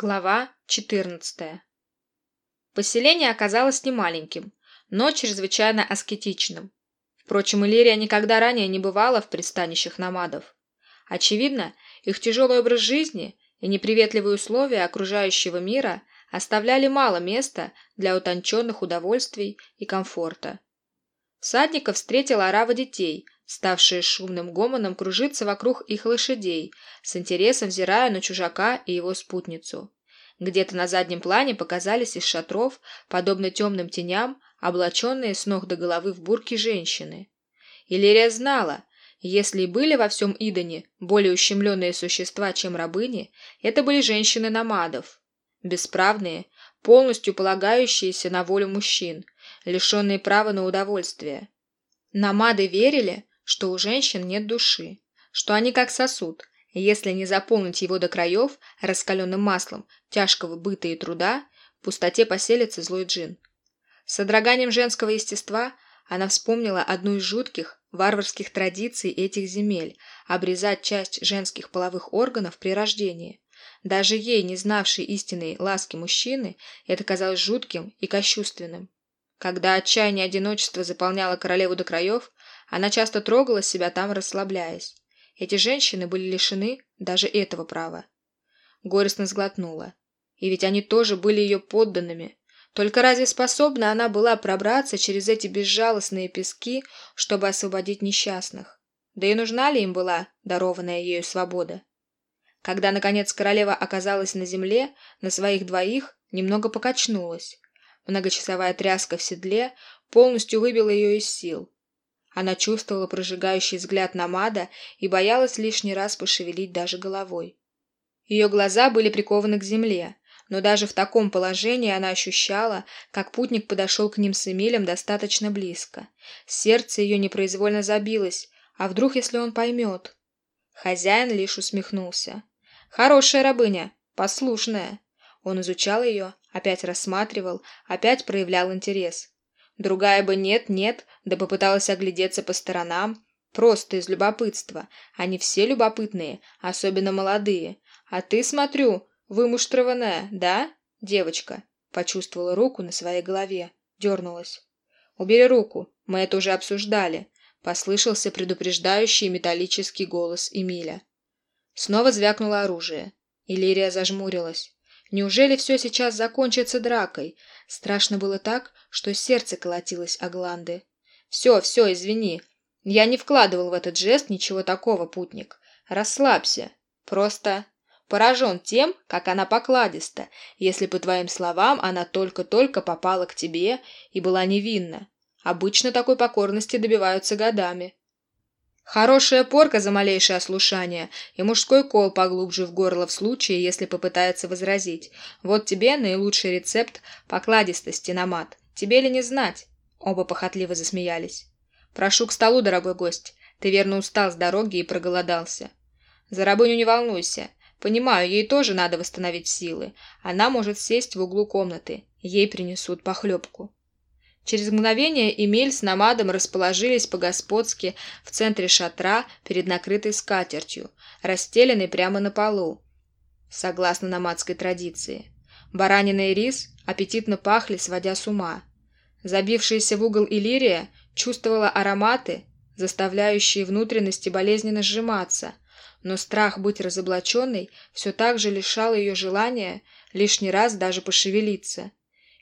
Глава 14. Поселение оказалось немаленьким, но чрезвычайно аскетичным. Впрочем, Иллирия никогда ранее не бывала в пристанищах намадов. Очевидно, их тяжелый образ жизни и неприветливые условия окружающего мира оставляли мало места для утонченных удовольствий и комфорта. Всадников встретила орава детей – ставшие шумным гомоном кружиться вокруг их лошадей, с интересом взирая на чужака и его спутницу. Где-то на заднем плане показались из шатров, подобно темным теням, облаченные с ног до головы в бурки женщины. Иллирия знала, если и были во всем Идоне более ущемленные существа, чем рабыни, это были женщины-намадов. Бесправные, полностью полагающиеся на волю мужчин, лишенные права на удовольствие. Намады верили, что у женщин нет души, что они как сосуд, если не заполнить его до краев раскаленным маслом тяжкого быта и труда, в пустоте поселится злой джин. С содроганием женского естества она вспомнила одну из жутких варварских традиций этих земель – обрезать часть женских половых органов при рождении. Даже ей, не знавшей истинной ласки мужчины, это казалось жутким и кощувственным. Когда отчаяние одиночества заполняло королеву до краев, она часто трогала себя там, расслабляясь. Эти женщины были лишены даже этого права. Горестно сглотнула. И ведь они тоже были ее подданными. Только разве способна она была пробраться через эти безжалостные пески, чтобы освободить несчастных? Да и нужна ли им была дарованная ею свобода? Когда, наконец, королева оказалась на земле, на своих двоих немного покачнулась. Многочасовая тряска в седле полностью выбила ее из сил. Она чувствовала прожигающий взгляд Намада и боялась лишний раз пошевелить даже головой. Ее глаза были прикованы к земле, но даже в таком положении она ощущала, как путник подошел к ним с Эмилем достаточно близко. Сердце ее непроизвольно забилось, а вдруг, если он поймет? Хозяин лишь усмехнулся. «Хорошая рабыня, послушная». Он изучал ее, опять рассматривал, опять проявлял интерес. Другая бы нет-нет, да попыталась оглядеться по сторонам, просто из любопытства. Они все любопытные, особенно молодые. А ты, смотрю, вымуштрованная, да, девочка? Почувствовала руку на своей голове, дернулась. «Убери руку, мы это уже обсуждали», — послышался предупреждающий металлический голос Эмиля. Снова звякнуло оружие. Иллирия зажмурилась. Неужели все сейчас закончится дракой? Страшно было так, что сердце колотилось о гланды. «Все, все, извини. Я не вкладывал в этот жест ничего такого, путник. Расслабься. Просто поражен тем, как она покладиста, если, по твоим словам, она только-только попала к тебе и была невинна. Обычно такой покорности добиваются годами. Хорошая порка за малейшее ослушание и мужской кол поглубже в горло в случае, если попытается возразить. Вот тебе наилучший рецепт покладистости на мат. Тебе ли не знать? Оба похотливо засмеялись. Прошу к столу, дорогой гость. Ты верно устал с дороги и проголодался. За рабыню не волнуйся. Понимаю, ей тоже надо восстановить силы. Она может сесть в углу комнаты. Ей принесут похлебку. Через мгновение Эмиль с Намадом расположились по-господски в центре шатра перед накрытой скатертью, расстеленной прямо на полу, согласно намадской традиции. Баранина и рис аппетитно пахли, сводя с ума. Забившаяся в угол Иллирия чувствовала ароматы, заставляющие внутренности болезненно сжиматься, но страх быть разоблаченной все так же лишал ее желания лишний раз даже пошевелиться –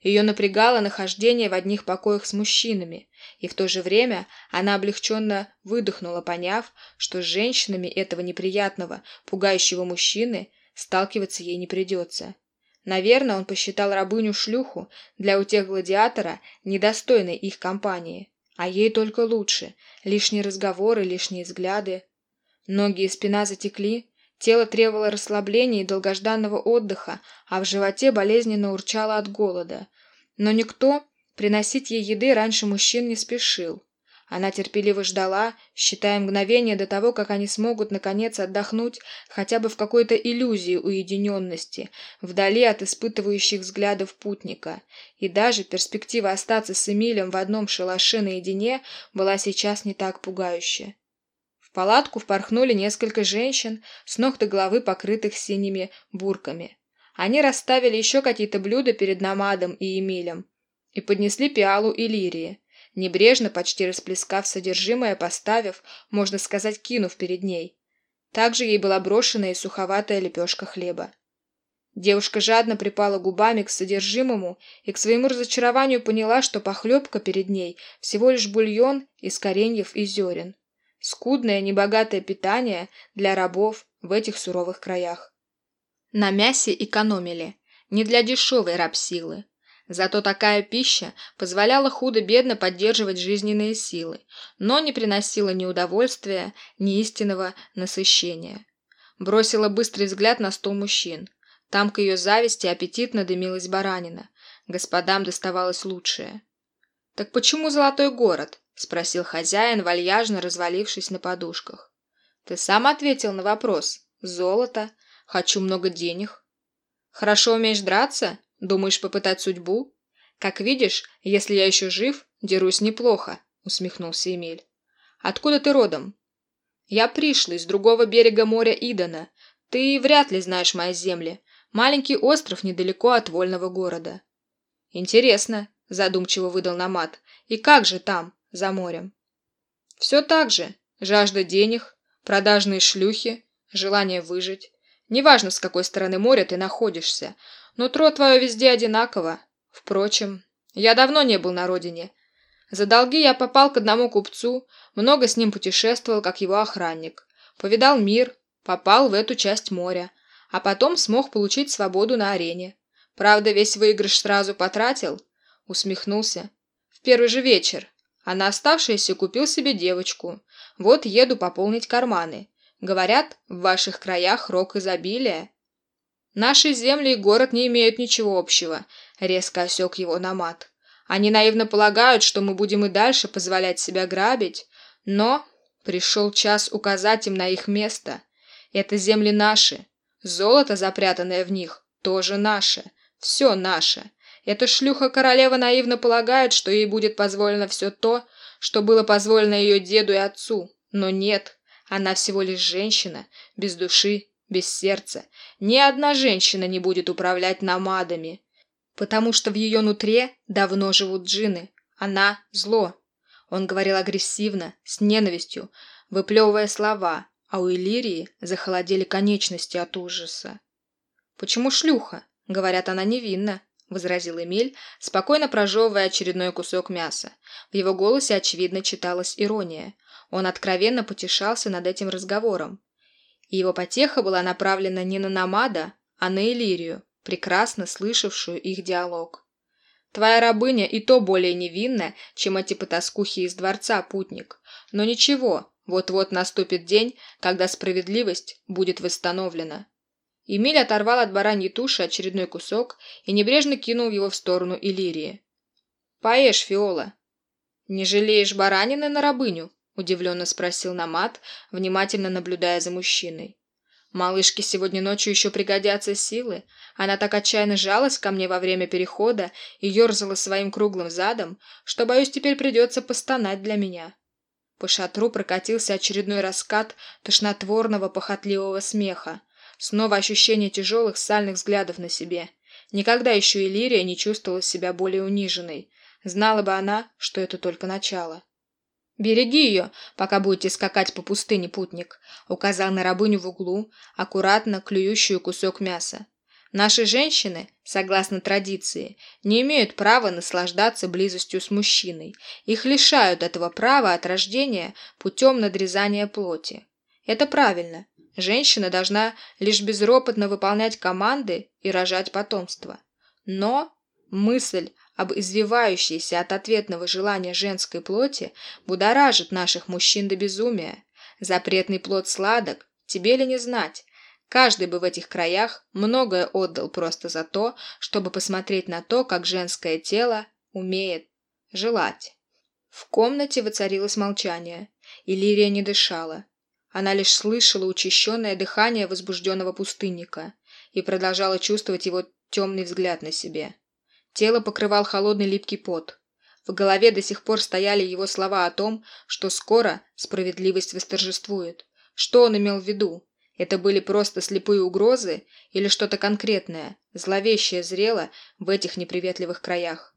ее напрягало нахождение в одних покоях с мужчинами, и в то же время она облегченно выдохнула, поняв, что с женщинами этого неприятного, пугающего мужчины сталкиваться ей не придется. Наверное, он посчитал рабыню-шлюху для утех гладиатора недостойной их компании. А ей только лучше. Лишние разговоры, лишние взгляды. Ноги и спина затекли, тело требовало расслабления и долгожданного отдыха, а в животе болезненно урчало от голода. Но никто приносить ей еды раньше мужчин не спешил. Она терпеливо ждала, считая мгновение до того, как они смогут наконец отдохнуть хотя бы в какой-то иллюзии уединенности, вдали от испытывающих взглядов путника. И даже перспектива остаться с Эмилем в одном шалаше наедине была сейчас не так пугающая. Палатку впорхнули несколько женщин, с ног до головы покрытых синими бурками. Они расставили еще какие-то блюда перед Намадом и Эмилем и поднесли пиалу Иллирии, небрежно, почти расплескав содержимое, поставив, можно сказать, кинув перед ней. Также ей была брошена и суховатая лепешка хлеба. Девушка жадно припала губами к содержимому и к своему разочарованию поняла, что похлебка перед ней всего лишь бульон из кореньев и зерен. Скудное, небогатое питание для рабов в этих суровых краях. На мясе экономили, не для дешевой рабсилы. Зато такая пища позволяла худо-бедно поддерживать жизненные силы, но не приносила ни удовольствия, ни истинного насыщения. Бросила быстрый взгляд на стол мужчин. Там к ее зависти аппетитно дымилась баранина. Господам доставалось лучшее. «Так почему золотой город?» – спросил хозяин, вальяжно развалившись на подушках. «Ты сам ответил на вопрос. Золото. Хочу много денег. Хорошо умеешь драться? Думаешь попытать судьбу? Как видишь, если я еще жив, дерусь неплохо, усмехнулся Эмиль. Откуда ты родом? Я пришлый, с другого берега моря Идана. Ты вряд ли знаешь мои земли. Маленький остров недалеко от вольного города. Интересно, задумчиво выдал Намат. И как же там, за морем? Все так же. Жажда денег, продажные шлюхи, желание выжить. Неважно, с какой стороны моря ты находишься, нутро твое везде одинаково. Впрочем, я давно не был на родине. За долги я попал к одному купцу, много с ним путешествовал, как его охранник. Повидал мир, попал в эту часть моря, а потом смог получить свободу на арене. Правда, весь выигрыш сразу потратил, усмехнулся. В первый же вечер, а на оставшееся купил себе девочку. Вот еду пополнить карманы. Говорят, в ваших краях рок изобилия. Наши земли и город не имеют ничего общего, резко осек его Намат. Они наивно полагают, что мы будем и дальше позволять себя грабить, но пришел час указать им на их место. Это земли наши. Золото, запрятанное в них, тоже наше. Все наше. Эта шлюха-королева наивно полагает, что ей будет позволено все то, что было позволено ее деду и отцу. Но нет, она всего лишь женщина, без души, без сердца. Ни одна женщина не будет управлять намадами, потому что в ее нутре давно живут джины. Она – зло. Он говорил агрессивно, с ненавистью, выплевывая слова, а у Иллирии захолодели конечности от ужаса. «Почему шлюха?» Говорят, она невинна, — возразил Эмиль, спокойно прожевывая очередной кусок мяса. В его голосе, очевидно, читалась ирония. Он откровенно потешался над этим разговором. И его потеха была направлена не на Намада, а на Элирию, прекрасно слышавшую их диалог. «Твоя рабыня и то более невинна, чем эти потаскухи из дворца, путник. Но ничего, вот-вот наступит день, когда справедливость будет восстановлена». Эмиль оторвал от бараньей туши очередной кусок и небрежно кинул его в сторону Иллирии. «Поешь, Фиола». «Не жалеешь баранины на рабыню?» – удивленно спросил Намат, внимательно наблюдая за мужчиной. «Малышке сегодня ночью еще пригодятся силы. Она так отчаянно жалась ко мне во время перехода и ерзала своим круглым задом, что, боюсь, теперь придется постонать для меня». По шатру прокатился очередной раскат тошнотворного похотливого смеха. Снова ощущение тяжелых сальных взглядов на себе. Никогда еще Иллирия не чувствовала себя более униженной. Знала бы она, что это только начало. «Береги ее, пока будете скакать по пустыне, путник», — указал на рабыню в углу, аккуратно клюющую кусок мяса. «Наши женщины, согласно традиции, не имеют права наслаждаться близостью с мужчиной. Их лишают этого права от рождения путем надрезания плоти. Это правильно. Женщина должна лишь безропотно выполнять команды и рожать потомство. Но мысль об извивающейся от ответного желания женской плоти будоражит наших мужчин до безумия. Запретный плод сладок, тебе ли не знать? Каждый бы в этих краях многое отдал просто за то, чтобы посмотреть на то, как женское тело умеет желать. В комнате воцарилось молчание, и Лирия не дышала. Она лишь слышала учащенное дыхание возбужденного пустынника и продолжала чувствовать его темный взгляд на себе. Тело покрывал холодный липкий пот. В голове до сих пор стояли его слова о том, что скоро справедливость восторжествует. Что он имел в виду? Это были просто слепые угрозы или что-то конкретное, зловещее зрело в этих неприветливых краях?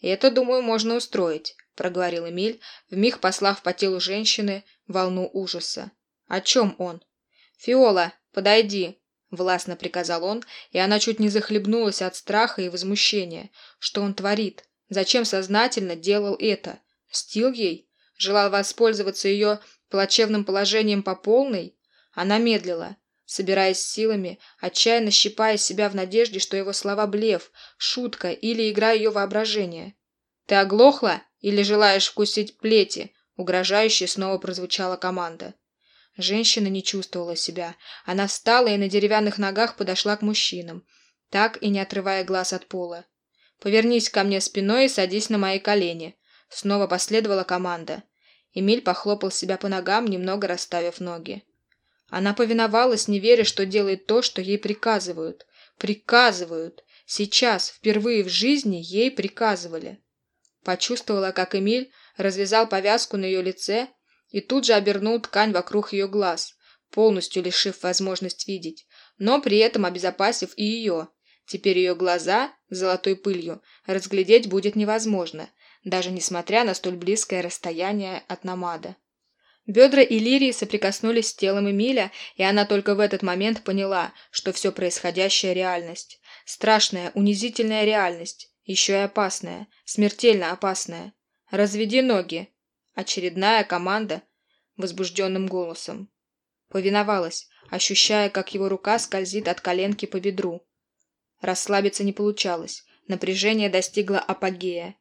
Это, думаю, можно устроить, проговорил Эмиль, вмиг послав по телу женщины волну ужаса. О чем он? Фиола, подойди, властно приказал он, и она чуть не захлебнулась от страха и возмущения. Что он творит? Зачем сознательно делал это? Стил ей? Желал воспользоваться ее плачевным положением по полной? Она медлила, собираясь силами, отчаянно щипая себя в надежде, что его слова блеф, шутка или игра ее воображения. «Ты оглохла или желаешь вкусить плети?» Угрожающе снова прозвучала команда. Женщина не чувствовала себя. Она встала и на деревянных ногах подошла к мужчинам, так и не отрывая глаз от пола. «Повернись ко мне спиной и садись на мои колени», — снова последовала команда. Эмиль похлопал себя по ногам, немного расставив ноги. Она повиновалась, не веря, что делает то, что ей приказывают. Приказывают. Сейчас, впервые в жизни, ей приказывали. Почувствовала, как Эмиль развязал повязку на ее лице и тут же обернул ткань вокруг ее глаз, полностью лишив возможность видеть, но при этом обезопасив и ее. Теперь ее глаза, золотой пылью, разглядеть будет невозможно, даже несмотря на столь близкое расстояние от намада. Бедра Иллирии соприкоснулись с телом Эмиля, и она только в этот момент поняла, что все происходящее – реальность. Страшная, унизительная реальность. Еще и опасная, смертельно опасная. «Разведи ноги!» Очередная команда возбужденным голосом. Повиновалась, ощущая, как его рука скользит от коленки по бедру. Расслабиться не получалось. Напряжение достигло апогея.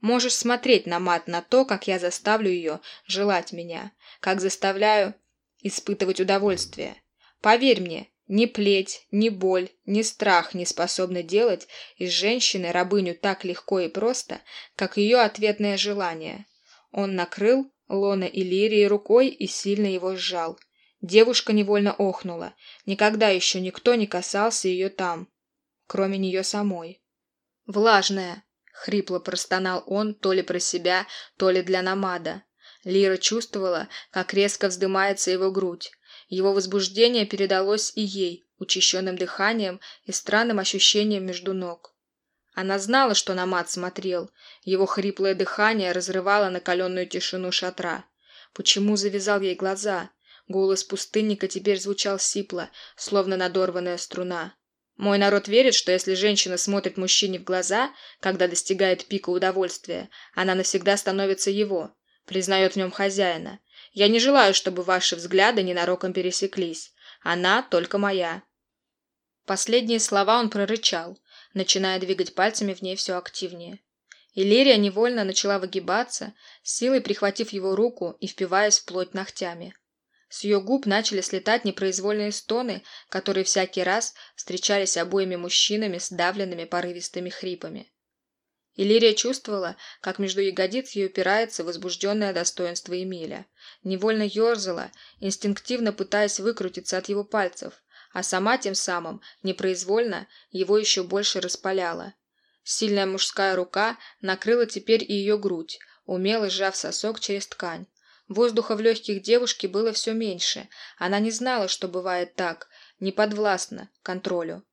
Можешь смотреть на мат, на то, как я заставлю ее желать меня, как заставляю испытывать удовольствие. Поверь мне, ни плеть, ни боль, ни страх не способны делать из женщины рабыню так легко и просто, как ее ответное желание. Он накрыл Лона Иллирии рукой и сильно его сжал. Девушка невольно охнула. Никогда еще никто не касался ее там, кроме нее самой. Влажная, Хрипло простонал он то ли про себя, то ли для намада. Лира чувствовала, как резко вздымается его грудь. Его возбуждение передалось и ей, учащенным дыханием и странным ощущением между ног. Она знала, что намад смотрел. Его хриплое дыхание разрывало накаленную тишину шатра. Почему завязал ей глаза? Голос пустынника теперь звучал сипло, словно надорванная струна. Мой народ верит, что если женщина смотрит мужчине в глаза, когда достигает пика удовольствия, она навсегда становится его, признает в нем хозяина. Я не желаю, чтобы ваши взгляды ненароком пересеклись. Она только моя». Последние слова он прорычал, начиная двигать пальцами в ней все активнее. Иллирия невольно начала выгибаться, силой прихватив его руку и впиваясь в плоть ногтями. С ее губ начали слетать непроизвольные стоны, которые всякий раз встречались обоими мужчинами с давленными порывистыми хрипами. Иллирия чувствовала, как между ягодиц ей упирается возбужденное достоинство Эмиля. Невольно ерзала, инстинктивно пытаясь выкрутиться от его пальцев, а сама тем самым, непроизвольно, его еще больше распаляла. Сильная мужская рука накрыла теперь и ее грудь, умело сжав сосок через ткань. Воздуха в легких девушки было все меньше. Она не знала, что бывает так, не подвластна контролю.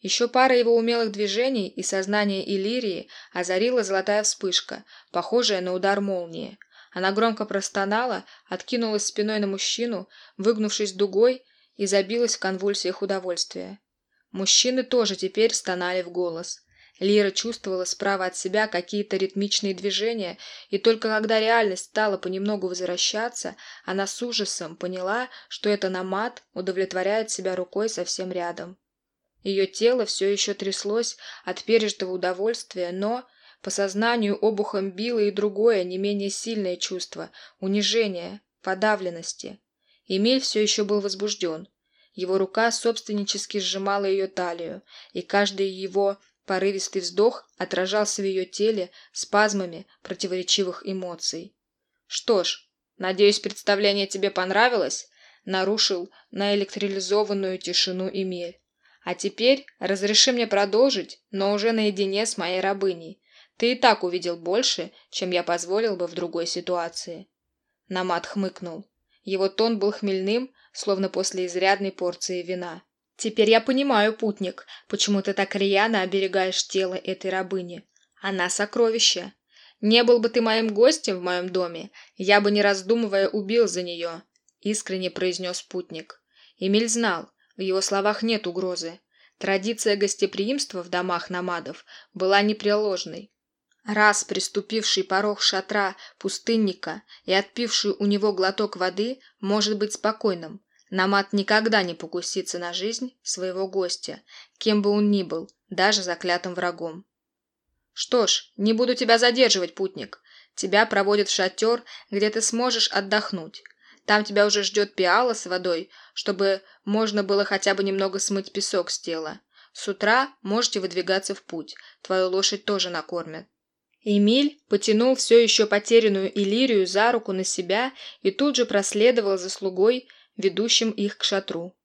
Еще пара его умелых движений и сознание Иллирии озарила золотая вспышка, похожая на удар молнии. Она громко простонала, откинулась спиной на мужчину, выгнувшись дугой и забилась в конвульсиях удовольствия. Мужчины тоже теперь стонали в голос. Лира чувствовала справа от себя какие-то ритмичные движения, и только когда реальность стала понемногу возвращаться, она с ужасом поняла, что это намат удовлетворяет себя рукой совсем рядом. Ее тело все еще тряслось от пережитого удовольствия, но по сознанию обухом било и другое, не менее сильное чувство – унижение, подавленности. Эмиль все еще был возбужден. Его рука собственнически сжимала ее талию, и каждый его Порывистый вздох отражался в ее теле спазмами противоречивых эмоций. «Что ж, надеюсь, представление тебе понравилось?» нарушил наэлектролизованную тишину Эмиль. «А теперь разреши мне продолжить, но уже наедине с моей рабыней. Ты и так увидел больше, чем я позволил бы в другой ситуации». Намат хмыкнул. Его тон был хмельным, словно после изрядной порции вина. «Теперь я понимаю, путник, почему ты так рьяно оберегаешь тело этой рабыни. Она сокровище. Не был бы ты моим гостем в моем доме, я бы, не раздумывая, убил за нее», — искренне произнес путник. Эмиль знал, в его словах нет угрозы. Традиция гостеприимства в домах намадов была непреложной. Раз приступивший порог шатра пустынника и отпивший у него глоток воды может быть спокойным. Намат никогда не покусится на жизнь своего гостя, кем бы он ни был, даже заклятым врагом. Что ж, не буду тебя задерживать, путник. Тебя проводят в шатер, где ты сможешь отдохнуть. Там тебя уже ждет пиала с водой, чтобы можно было хотя бы немного смыть песок с тела. С утра можете выдвигаться в путь. Твою лошадь тоже накормят. Эмиль потянул все еще потерянную Иллирию за руку на себя и тут же проследовал за слугой, ведущим их к шатру.